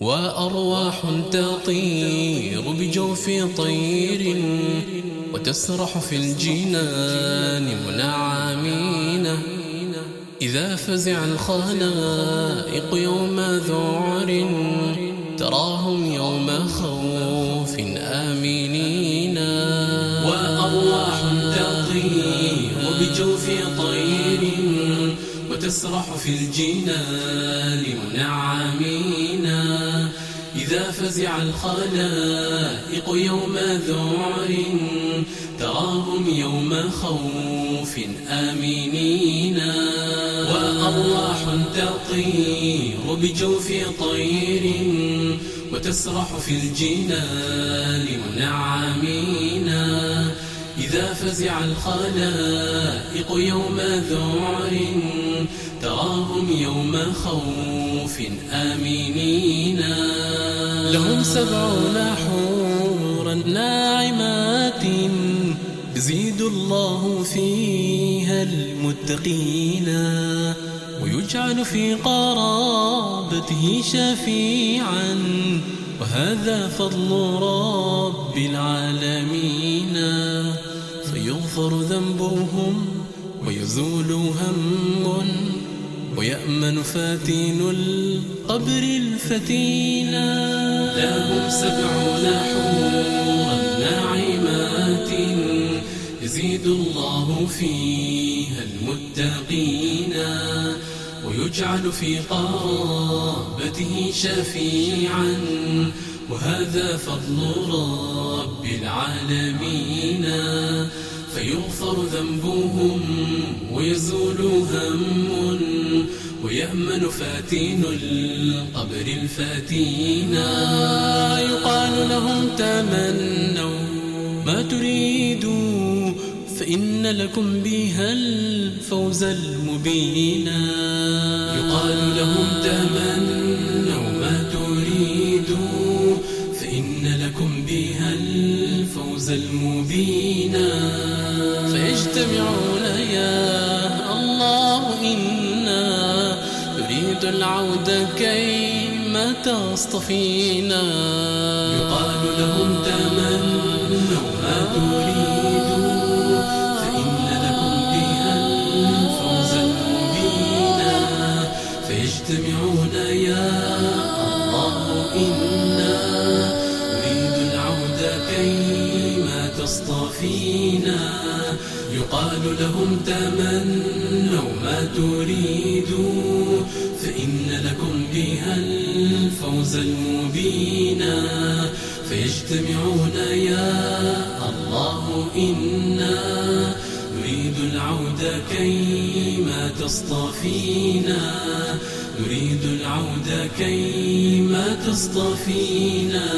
وأرواح تطير بجوف طير وتسرح في الجنان منعمين. إذا فزع الخلائق يوم ذعر تراهم يوم خوف آمنين. وأرواح تطير بجوف طير وتسرح في الجنان منعمين. فزع الخلائق يوم ذعر تراهم يوم خوف آمنين. وأرواح تطير بجوف طير وتسرح في الجنان منعمين. إذا فزع الخلائق يوم ذعر يوم خوف آمنين. لهم سبعون حورا ناعمات يزيد الله فيها المتقين. ويجعل في قرابته شفيعا. وهذا فضل رب العالمين. فيغفر ذنبهم ويزول هم ويأمن فاتين القبر الفتينا. لهم سبعون حورا ناعمات يزيد الله فيها المتقين. ويجعل في قرابته شفيعا. وهذا فضل رب العالمين. فيغفر ذنبهم ويزول هم ويأمن فاتين القبر الفاتينا يقال لهم تمنوا ما تريدوا فإن لكم بها الفوز المبينا يقال لهم تمنوا ما تريدوا فإن لكم بها الفوز المبينا فيجتمعون يا نريد العودة كيما تصطفينا يقال لهم تمنوا ما تريدوا فإن لكم بها الفوز المبينا فيجتمعون يا الله إنا. نريد العودة كيما تصطفينا يقال لهم تمنوا ما تريدوا فإن لكم بها الفوز المبينا فيجتمعون يا الله إنا نريد العودة كيما تصطفينا. نريد العودة كيما تصطفينا.